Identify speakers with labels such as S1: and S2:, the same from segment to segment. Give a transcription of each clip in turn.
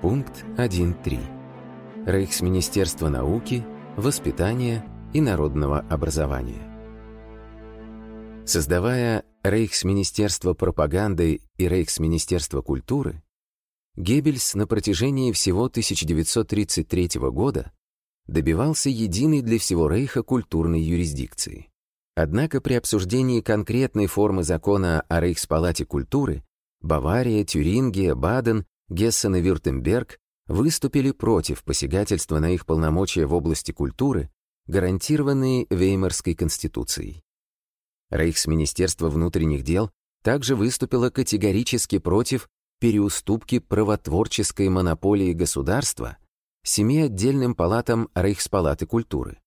S1: Пункт 1.3. Рейхсминистерство науки, воспитания и народного образования. Создавая Рейхсминистерство пропаганды и Рейхсминистерство культуры, Геббельс на протяжении всего 1933 года добивался единой для всего Рейха культурной юрисдикции. Однако при обсуждении конкретной формы закона о Рейхспалате культуры Бавария, Тюрингия, Баден, Гессен и Вюртемберг выступили против посягательства на их полномочия в области культуры, гарантированные Веймарской конституцией. Рейхсминистерство внутренних дел также выступило категорически против переуступки правотворческой монополии государства семи отдельным палатам Рейхспалаты культуры,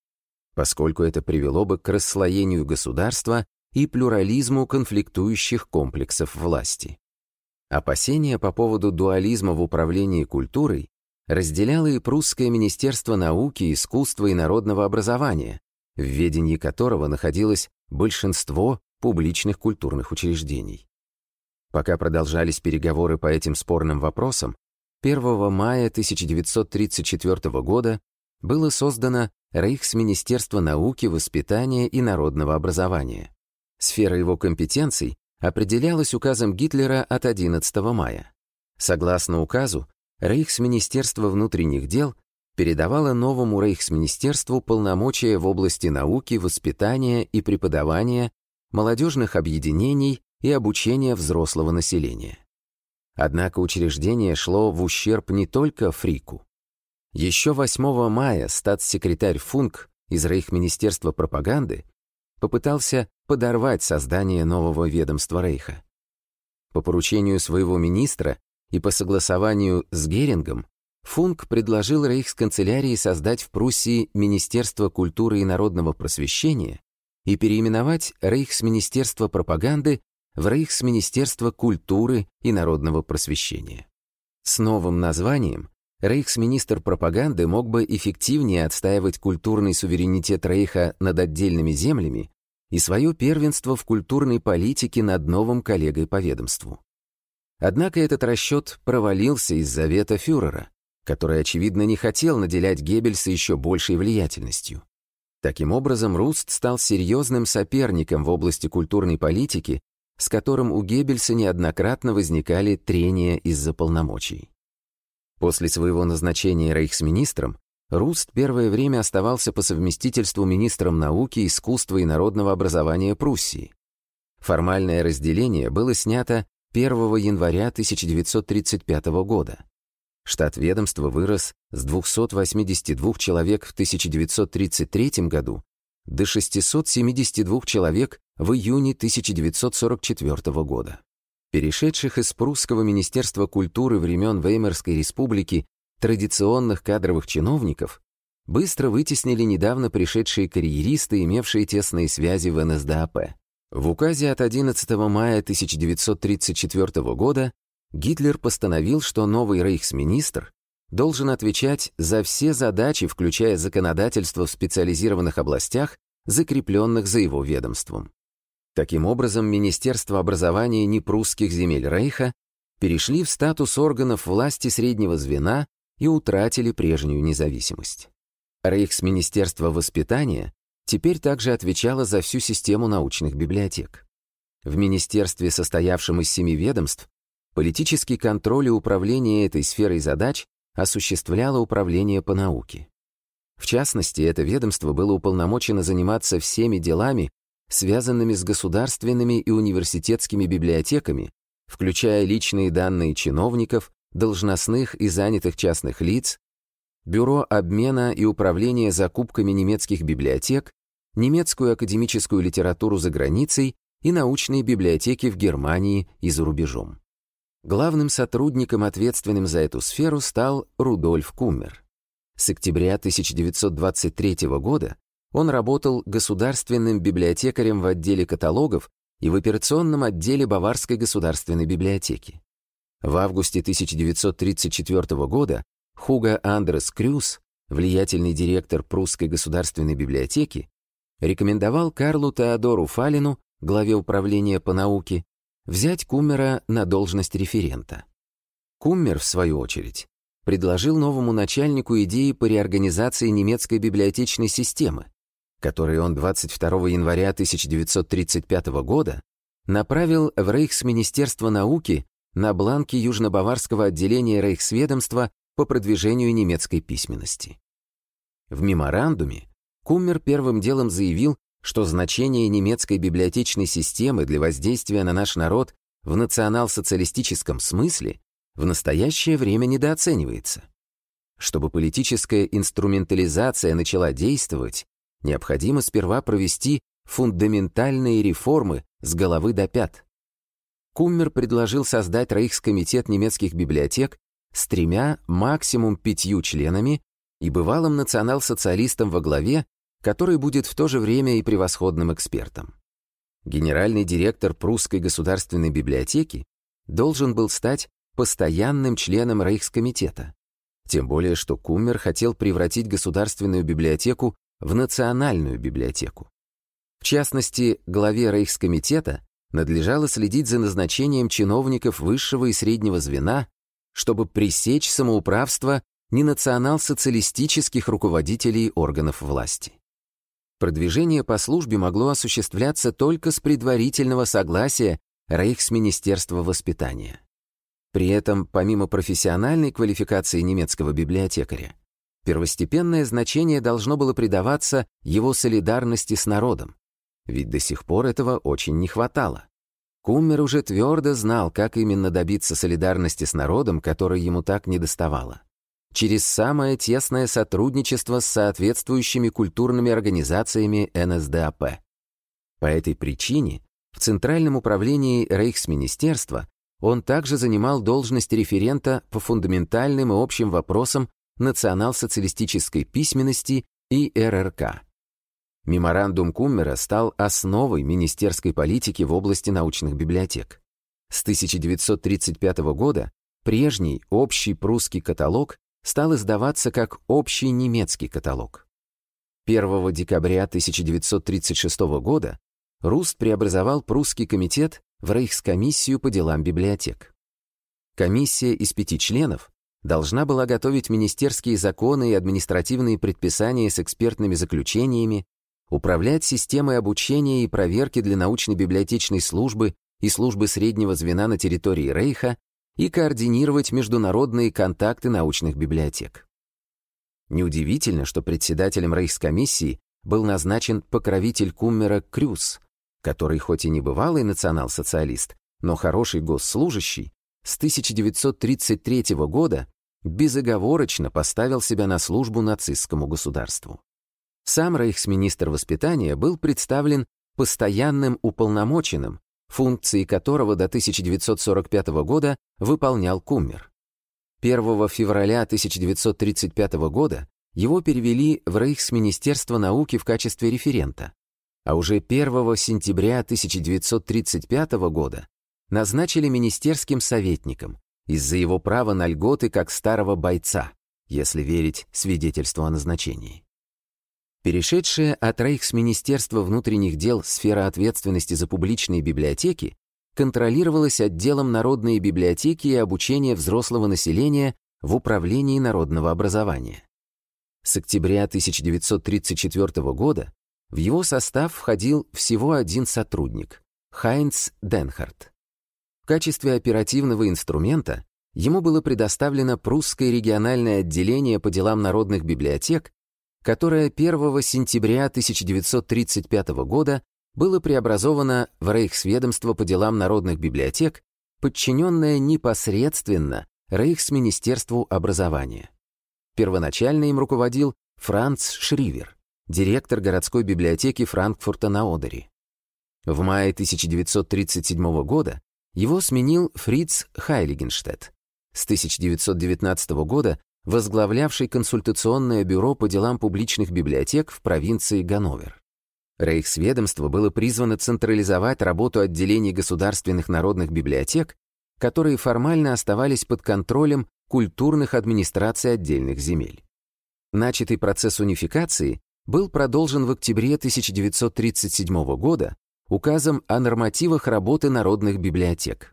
S1: поскольку это привело бы к расслоению государства и плюрализму конфликтующих комплексов власти. Опасения по поводу дуализма в управлении культурой разделяло и Прусское министерство науки, искусства и народного образования, в ведении которого находилось большинство публичных культурных учреждений. Пока продолжались переговоры по этим спорным вопросам, 1 мая 1934 года было создано Рейхсминистерство науки, воспитания и народного образования. Сфера его компетенций определялась указом Гитлера от 11 мая. Согласно указу, Рейхсминистерство внутренних дел передавало новому Рейхсминистерству полномочия в области науки, воспитания и преподавания, молодежных объединений и обучения взрослого населения. Однако учреждение шло в ущерб не только Фрику. Еще 8 мая статс-секретарь Функ из Рейхминистерства пропаганды попытался подорвать создание нового ведомства Рейха. По поручению своего министра и по согласованию с Герингом Функ предложил рейхсканцелярии создать в Пруссии Министерство культуры и народного просвещения и переименовать Рейхсминистерство пропаганды в Рейхсминистерство культуры и народного просвещения. С новым названием рейхсминистр пропаганды мог бы эффективнее отстаивать культурный суверенитет Рейха над отдельными землями и свое первенство в культурной политике над новым коллегой по ведомству. Однако этот расчет провалился из-за вето фюрера, который, очевидно, не хотел наделять Геббельса еще большей влиятельностью. Таким образом, Руст стал серьезным соперником в области культурной политики с которым у Геббельса неоднократно возникали трения из-за полномочий. После своего назначения рейхсминистром Руст первое время оставался по совместительству министром науки, искусства и народного образования Пруссии. Формальное разделение было снято 1 января 1935 года. Штат ведомства вырос с 282 человек в 1933 году до 672 человек в июне 1944 года. Перешедших из прусского Министерства культуры времен Веймарской республики традиционных кадровых чиновников быстро вытеснили недавно пришедшие карьеристы, имевшие тесные связи в НСДАП. В указе от 11 мая 1934 года Гитлер постановил, что новый рейхсминистр должен отвечать за все задачи, включая законодательство в специализированных областях, закрепленных за его ведомством. Таким образом, Министерство образования непрусских земель Рейха перешли в статус органов власти среднего звена и утратили прежнюю независимость. Рейхсминистерство воспитания теперь также отвечало за всю систему научных библиотек. В министерстве, состоявшем из семи ведомств, политический контроль и управление этой сферой задач осуществляло управление по науке. В частности, это ведомство было уполномочено заниматься всеми делами, связанными с государственными и университетскими библиотеками, включая личные данные чиновников, должностных и занятых частных лиц, Бюро обмена и управления закупками немецких библиотек, немецкую академическую литературу за границей и научные библиотеки в Германии и за рубежом. Главным сотрудником, ответственным за эту сферу, стал Рудольф Куммер. С октября 1923 года он работал государственным библиотекарем в отделе каталогов и в операционном отделе Баварской государственной библиотеки. В августе 1934 года Хуга Андрес Крюс, влиятельный директор Прусской государственной библиотеки, рекомендовал Карлу Теодору Фалину, главе управления по науке, взять Куммера на должность референта. Куммер, в свою очередь, предложил новому начальнику идеи по реорганизации немецкой библиотечной системы, которые он 22 января 1935 года направил в Рейхсминистерство науки на бланке Южно-Баварского отделения Рейхсведомства по продвижению немецкой письменности. В меморандуме Куммер первым делом заявил, что значение немецкой библиотечной системы для воздействия на наш народ в национал-социалистическом смысле в настоящее время недооценивается. Чтобы политическая инструментализация начала действовать, необходимо сперва провести фундаментальные реформы с головы до пят. Куммер предложил создать Рейхскомитет немецких библиотек с тремя, максимум пятью членами и бывалым национал-социалистом во главе, который будет в то же время и превосходным экспертом. Генеральный директор Прусской государственной библиотеки должен был стать постоянным членом Рейхскомитета. Тем более, что Куммер хотел превратить государственную библиотеку в национальную библиотеку. В частности, главе Рейхскомитета надлежало следить за назначением чиновников высшего и среднего звена, чтобы пресечь самоуправство ненационал-социалистических руководителей органов власти. Продвижение по службе могло осуществляться только с предварительного согласия Рейхсминистерства воспитания. При этом, помимо профессиональной квалификации немецкого библиотекаря, первостепенное значение должно было придаваться его солидарности с народом, ведь до сих пор этого очень не хватало. Куммер уже твердо знал, как именно добиться солидарности с народом, которой ему так недоставало. Через самое тесное сотрудничество с соответствующими культурными организациями НСДАП. По этой причине в Центральном управлении Рейхсминистерства он также занимал должность референта по фундаментальным и общим вопросам национал-социалистической письменности и РРК. Меморандум Куммера стал основой министерской политики в области научных библиотек. С 1935 года прежний общий прусский каталог стал издаваться как общий немецкий каталог. 1 декабря 1936 года Руст преобразовал прусский комитет в Рейхскомиссию по делам библиотек. Комиссия из пяти членов должна была готовить министерские законы и административные предписания с экспертными заключениями, управлять системой обучения и проверки для научно-библиотечной службы и службы среднего звена на территории Рейха и координировать международные контакты научных библиотек. Неудивительно, что председателем Рейхскомиссии был назначен покровитель Куммера Крюс, который хоть и не бывалый национал-социалист, но хороший госслужащий, с 1933 года безоговорочно поставил себя на службу нацистскому государству. Сам рейхсминистр воспитания был представлен постоянным уполномоченным, функции которого до 1945 года выполнял Куммер. 1 февраля 1935 года его перевели в Рейхсминистерство науки в качестве референта, а уже 1 сентября 1935 года назначили министерским советником из-за его права на льготы как старого бойца, если верить свидетельству о назначении. Перешедшая от Рейхсминистерства внутренних дел сфера ответственности за публичные библиотеки контролировалась отделом народной библиотеки и обучения взрослого населения в управлении народного образования. С октября 1934 года в его состав входил всего один сотрудник — Хайнц Денхарт. В качестве оперативного инструмента ему было предоставлено прусское региональное отделение по делам народных библиотек, которое 1 сентября 1935 года было преобразовано в Рейхсведомство по делам народных библиотек, подчиненное непосредственно Рейхсминистерству образования. Первоначально им руководил Франц Шривер директор городской библиотеки Франкфурта на Одере. В мае 1937 года его сменил Фриц Хайлигенштедт, с 1919 года возглавлявший консультационное бюро по делам публичных библиотек в провинции Ганновер. Рейхсведомство было призвано централизовать работу отделений государственных народных библиотек, которые формально оставались под контролем культурных администраций отдельных земель. Начатый процесс унификации был продолжен в октябре 1937 года указом о нормативах работы народных библиотек.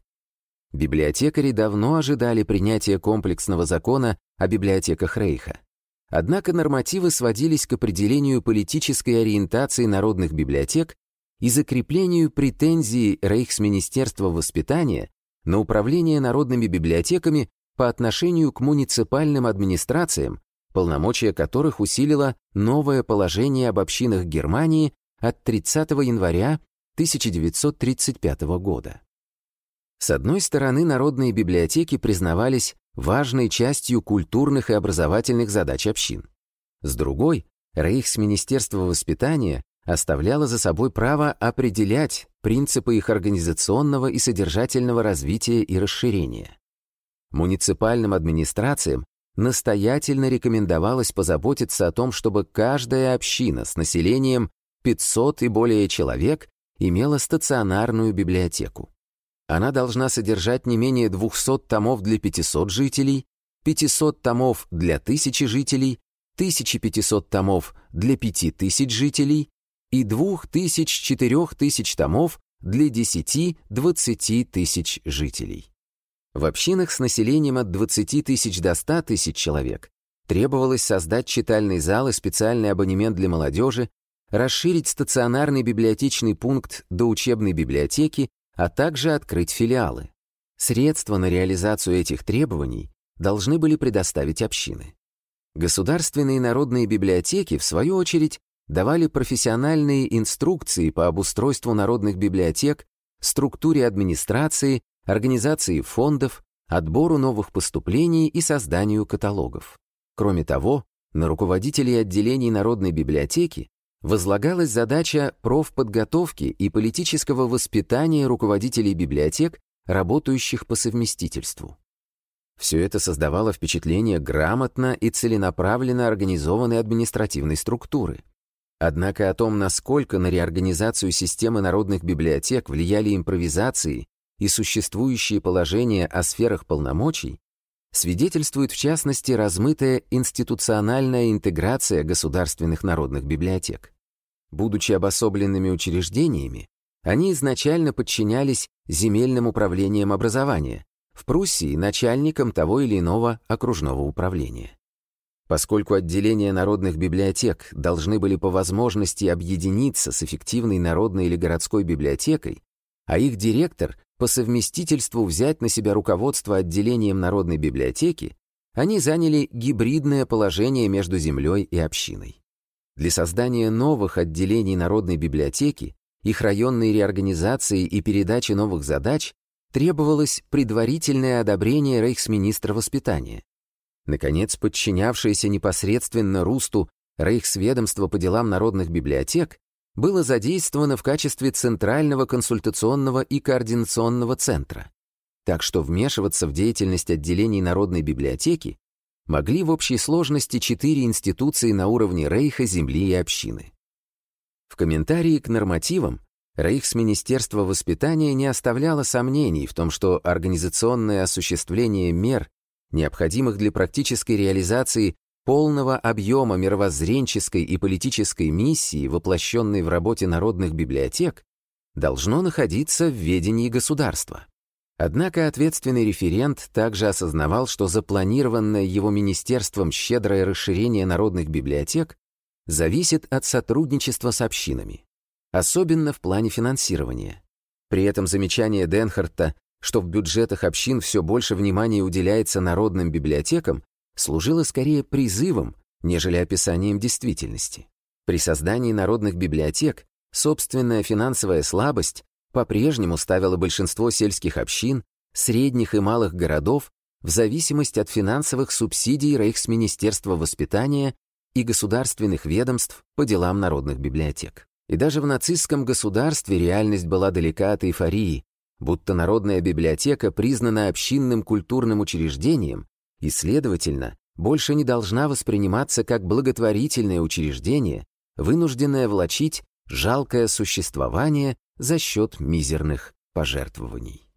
S1: Библиотекари давно ожидали принятия комплексного закона о библиотеках Рейха. Однако нормативы сводились к определению политической ориентации народных библиотек и закреплению претензий Рейхсминистерства воспитания на управление народными библиотеками по отношению к муниципальным администрациям, полномочия которых усилило новое положение об общинах Германии от 30 января 1935 года. С одной стороны, народные библиотеки признавались важной частью культурных и образовательных задач общин. С другой, Рейхсминистерство воспитания оставляло за собой право определять принципы их организационного и содержательного развития и расширения. Муниципальным администрациям настоятельно рекомендовалось позаботиться о том, чтобы каждая община с населением 500 и более человек имела стационарную библиотеку. Она должна содержать не менее 200 томов для 500 жителей, 500 томов для 1000 жителей, 1500 томов для 5000 жителей и 2000-4000 томов для 10-20 тысяч жителей. В общинах с населением от 20 тысяч до 100 тысяч человек требовалось создать читальный зал и специальный абонемент для молодежи, расширить стационарный библиотечный пункт до учебной библиотеки, а также открыть филиалы. Средства на реализацию этих требований должны были предоставить общины. Государственные народные библиотеки, в свою очередь, давали профессиональные инструкции по обустройству народных библиотек, структуре администрации, организации фондов, отбору новых поступлений и созданию каталогов. Кроме того, на руководителей отделений Народной библиотеки возлагалась задача профподготовки и политического воспитания руководителей библиотек, работающих по совместительству. Все это создавало впечатление грамотно и целенаправленно организованной административной структуры. Однако о том, насколько на реорганизацию системы народных библиотек влияли импровизации и существующие положения о сферах полномочий, свидетельствует в частности размытая институциональная интеграция государственных народных библиотек. Будучи обособленными учреждениями, они изначально подчинялись земельным управлениям образования, в Пруссии начальникам того или иного окружного управления. Поскольку отделения народных библиотек должны были по возможности объединиться с эффективной народной или городской библиотекой, а их директор по совместительству взять на себя руководство отделением народной библиотеки, они заняли гибридное положение между землей и общиной. Для создания новых отделений народной библиотеки, их районной реорганизации и передачи новых задач требовалось предварительное одобрение рейхсминистра воспитания. Наконец, подчинявшееся непосредственно Русту Рейхсведомство по делам народных библиотек было задействовано в качестве Центрального консультационного и координационного центра. Так что вмешиваться в деятельность отделений Народной библиотеки могли в общей сложности четыре институции на уровне Рейха, земли и общины. В комментарии к нормативам Рейхсминистерство воспитания не оставляло сомнений в том, что организационное осуществление мер необходимых для практической реализации полного объема мировоззренческой и политической миссии, воплощенной в работе народных библиотек, должно находиться в ведении государства. Однако ответственный референт также осознавал, что запланированное его министерством щедрое расширение народных библиотек зависит от сотрудничества с общинами, особенно в плане финансирования. При этом замечание Денхарта что в бюджетах общин все больше внимания уделяется народным библиотекам, служило скорее призывом, нежели описанием действительности. При создании народных библиотек собственная финансовая слабость по-прежнему ставила большинство сельских общин, средних и малых городов в зависимость от финансовых субсидий Рейхсминистерства воспитания и государственных ведомств по делам народных библиотек. И даже в нацистском государстве реальность была далека от эйфории, будто Народная библиотека признана общинным культурным учреждением и, следовательно, больше не должна восприниматься как благотворительное учреждение, вынужденное влачить жалкое существование за счет мизерных пожертвований.